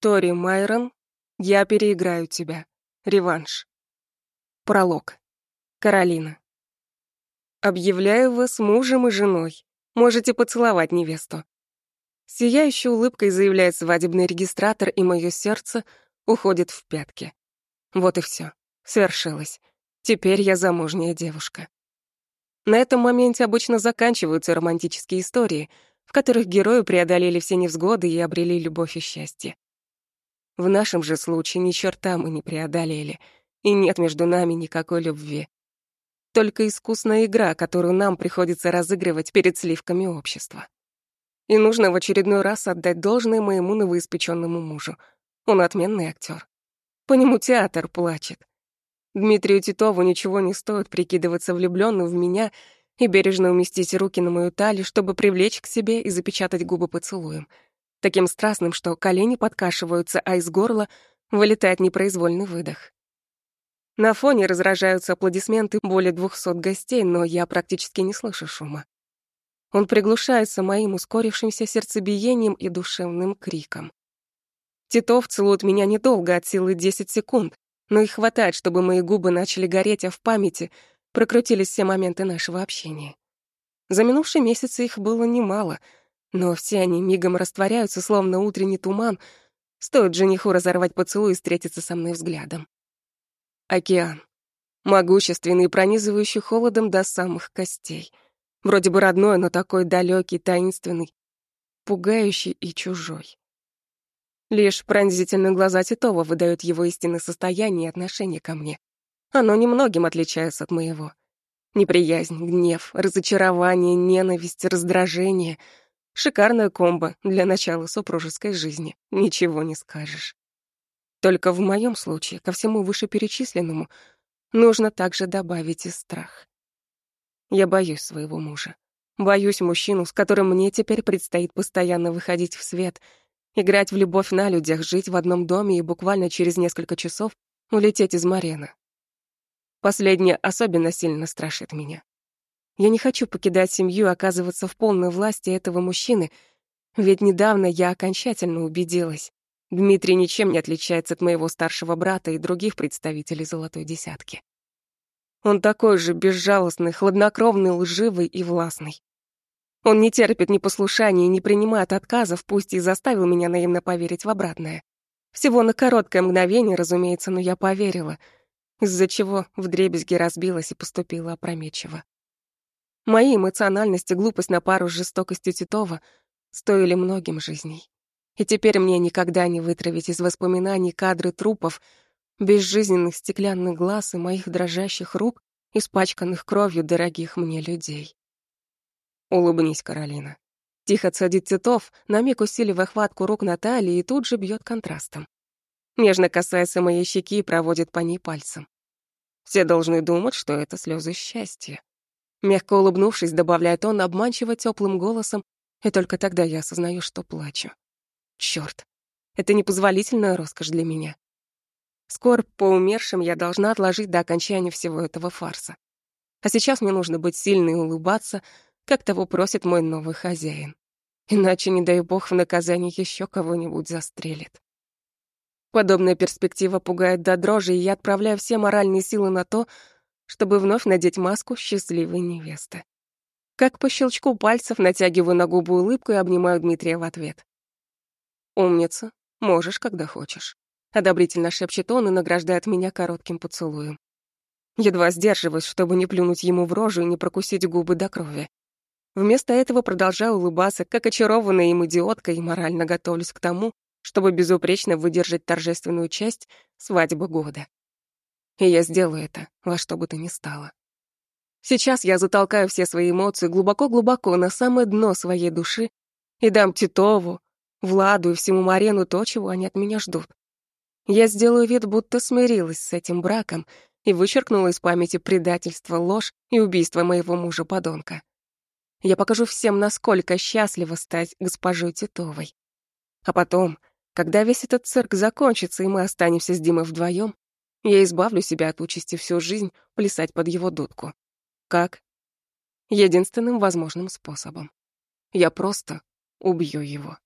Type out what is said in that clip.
Тори Майрон, я переиграю тебя. Реванш. Пролог. Каролина. Объявляю вас мужем и женой. Можете поцеловать невесту. Сияющей улыбкой заявляет свадебный регистратор, и мое сердце уходит в пятки. Вот и все. Свершилось. Теперь я замужняя девушка. На этом моменте обычно заканчиваются романтические истории, в которых герои преодолели все невзгоды и обрели любовь и счастье. В нашем же случае ни черта мы не преодолели, и нет между нами никакой любви. Только искусная игра, которую нам приходится разыгрывать перед сливками общества. И нужно в очередной раз отдать должное моему новоиспеченному мужу. Он отменный актер. По нему театр плачет. Дмитрию Титову ничего не стоит прикидываться влюбленным в меня и бережно уместить руки на мою талию, чтобы привлечь к себе и запечатать губы поцелуем. Таким страстным, что колени подкашиваются, а из горла вылетает непроизвольный выдох. На фоне разражаются аплодисменты более двухсот гостей, но я практически не слышу шума. Он приглушается моим ускорившимся сердцебиением и душевным криком. Титов целует меня недолго, от силы 10 секунд, но их хватает, чтобы мои губы начали гореть, а в памяти прокрутились все моменты нашего общения. За минувшие месяцы их было немало, но все они мигом растворяются, словно утренний туман, стоит жениху разорвать поцелуй и встретиться со мной взглядом. Океан. Могущественный, пронизывающий холодом до самых костей — Вроде бы родной, но такой далекий, таинственный, пугающий и чужой. Лишь пронзительные глаза Титова выдают его истинное состояние и отношение ко мне. Оно немногим отличается от моего. Неприязнь, гнев, разочарование, ненависть, раздражение. Шикарная комбо для начала супружеской жизни. Ничего не скажешь. Только в моем случае, ко всему вышеперечисленному, нужно также добавить и страх. Я боюсь своего мужа. Боюсь мужчину, с которым мне теперь предстоит постоянно выходить в свет, играть в любовь на людях, жить в одном доме и буквально через несколько часов улететь из Марена. Последнее особенно сильно страшит меня. Я не хочу покидать семью и оказываться в полной власти этого мужчины, ведь недавно я окончательно убедилась. Дмитрий ничем не отличается от моего старшего брата и других представителей «Золотой десятки». Он такой же безжалостный, хладнокровный, лживый и властный. Он не терпит непослушания и не принимает отказов, пусть и заставил меня наивно поверить в обратное. Всего на короткое мгновение, разумеется, но я поверила, из-за чего вдребезги разбилась и поступила опрометчиво. Мои эмоциональность и глупость на пару с жестокостью Титова стоили многим жизней. И теперь мне никогда не вытравить из воспоминаний кадры трупов, безжизненных стеклянных глаз и моих дрожащих рук, испачканных кровью дорогих мне людей. Улыбнись, Каролина. Тихо цедит Титов, на миг усиливая хватку рук Натальи и тут же бьет контрастом. Нежно касается моей щеки и проводит по ней пальцем. Все должны думать, что это слезы счастья. Мягко улыбнувшись, добавляет он обманчиво теплым голосом, и только тогда я осознаю, что плачу. Черт, это непозволительная роскошь для меня. Скорбь по умершим я должна отложить до окончания всего этого фарса. А сейчас мне нужно быть сильной и улыбаться, как того просит мой новый хозяин. Иначе, не дай бог, в наказание еще кого-нибудь застрелит. Подобная перспектива пугает до дрожи, и я отправляю все моральные силы на то, чтобы вновь надеть маску счастливой невесты. Как по щелчку пальцев натягиваю на губы улыбку и обнимаю Дмитрия в ответ. «Умница, можешь, когда хочешь». Одобрительно шепчет он и награждает меня коротким поцелуем. Едва сдерживаюсь, чтобы не плюнуть ему в рожу и не прокусить губы до крови. Вместо этого продолжаю улыбаться, как очарованная им идиотка, и морально готовлюсь к тому, чтобы безупречно выдержать торжественную часть свадьбы года. И я сделаю это во что бы то ни стало. Сейчас я затолкаю все свои эмоции глубоко-глубоко на самое дно своей души и дам Титову, Владу и всему Марену то, чего они от меня ждут. Я сделаю вид, будто смирилась с этим браком и вычеркнула из памяти предательство, ложь и убийство моего мужа-подонка. Я покажу всем, насколько счастливо стать госпожой Титовой. А потом, когда весь этот цирк закончится, и мы останемся с Димой вдвоем, я избавлю себя от участи всю жизнь плясать под его дудку. Как? Единственным возможным способом. Я просто убью его.